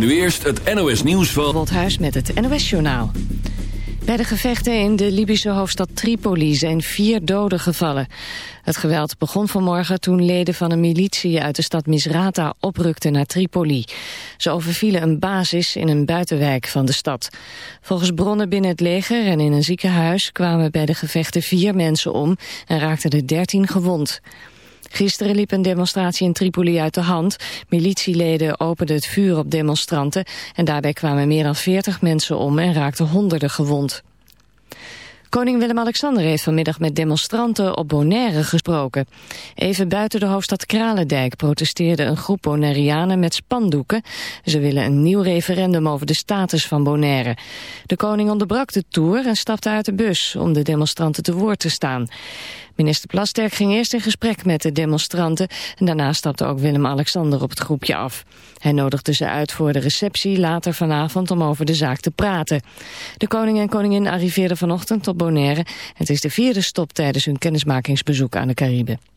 nu eerst het NOS nieuws van... Woldhuis met het NOS Journaal. Bij de gevechten in de Libische hoofdstad Tripoli zijn vier doden gevallen. Het geweld begon vanmorgen toen leden van een militie uit de stad Misrata oprukten naar Tripoli. Ze overvielen een basis in een buitenwijk van de stad. Volgens bronnen binnen het leger en in een ziekenhuis kwamen bij de gevechten vier mensen om en raakten er dertien gewond. Gisteren liep een demonstratie in Tripoli uit de hand. Militieleden openden het vuur op demonstranten... en daarbij kwamen meer dan 40 mensen om en raakten honderden gewond. Koning Willem-Alexander heeft vanmiddag met demonstranten op Bonaire gesproken. Even buiten de hoofdstad Kralendijk protesteerde een groep Bonaireanen met spandoeken. Ze willen een nieuw referendum over de status van Bonaire. De koning onderbrak de tour en stapte uit de bus om de demonstranten te woord te staan. Minister Plasterk ging eerst in gesprek met de demonstranten... en daarna stapte ook Willem-Alexander op het groepje af. Hij nodigde ze uit voor de receptie later vanavond om over de zaak te praten. De koning en koningin arriveerden vanochtend op Bonaire. Het is de vierde stop tijdens hun kennismakingsbezoek aan de Cariben.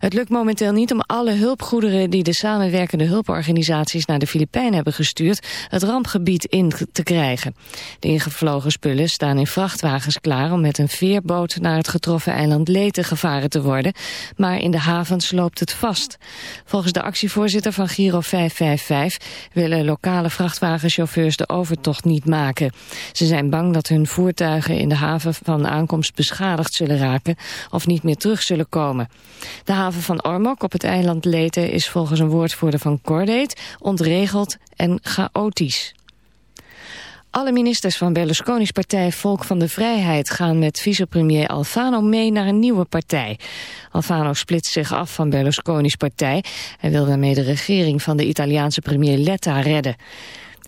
Het lukt momenteel niet om alle hulpgoederen die de samenwerkende hulporganisaties naar de Filipijnen hebben gestuurd het rampgebied in te krijgen. De ingevlogen spullen staan in vrachtwagens klaar om met een veerboot naar het getroffen eiland Leyte gevaren te worden, maar in de havens loopt het vast. Volgens de actievoorzitter van Giro 555 willen lokale vrachtwagenchauffeurs de overtocht niet maken. Ze zijn bang dat hun voertuigen in de haven van aankomst beschadigd zullen raken of niet meer terug zullen komen. De van Ormok op het eiland Leyte is volgens een woordvoerder van Cordate ontregeld en chaotisch. Alle ministers van Berlusconi's partij Volk van de Vrijheid gaan met vicepremier Alfano mee naar een nieuwe partij. Alfano splitst zich af van Berlusconi's partij. Hij wil daarmee de regering van de Italiaanse premier Letta redden.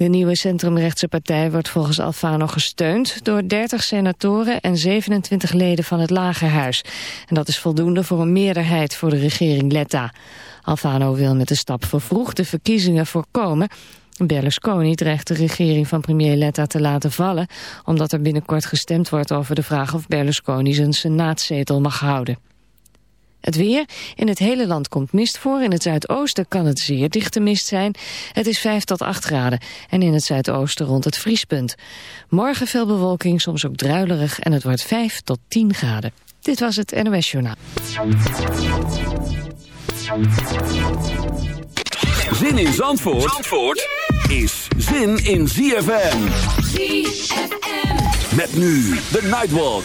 De nieuwe centrumrechtse partij wordt volgens Alfano gesteund door 30 senatoren en 27 leden van het Lagerhuis. En dat is voldoende voor een meerderheid voor de regering Letta. Alfano wil met de stap vervroegde verkiezingen voorkomen. Berlusconi dreigt de regering van premier Letta te laten vallen... omdat er binnenkort gestemd wordt over de vraag of Berlusconi zijn senaatzetel mag houden. Het weer. In het hele land komt mist voor. In het zuidoosten kan het zeer dichte mist zijn. Het is 5 tot 8 graden. En in het zuidoosten rond het vriespunt. Morgen veel bewolking, soms ook druilerig. En het wordt 5 tot 10 graden. Dit was het NOS Journaal. Zin in Zandvoort, Zandvoort is zin in ZFM. ZFM. Met nu de Nightwalk.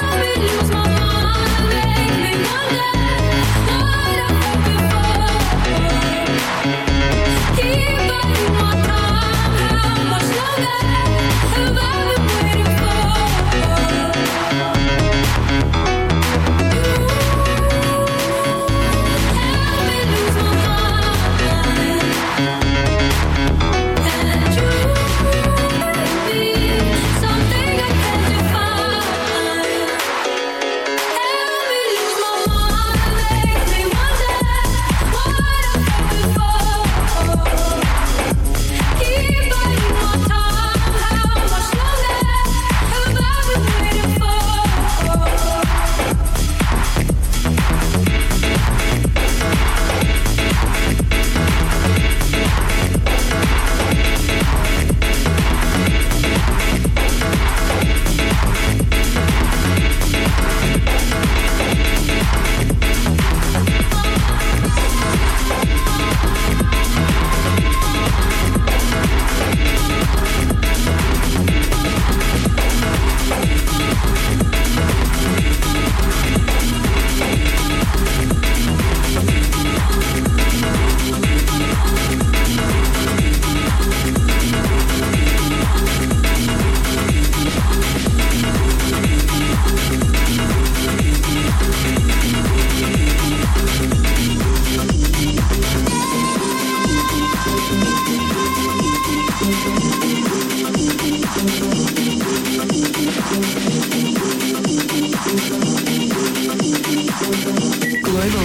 I really lose my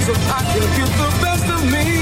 So I can get the best of me.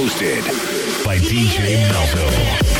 hosted by DJ Melville.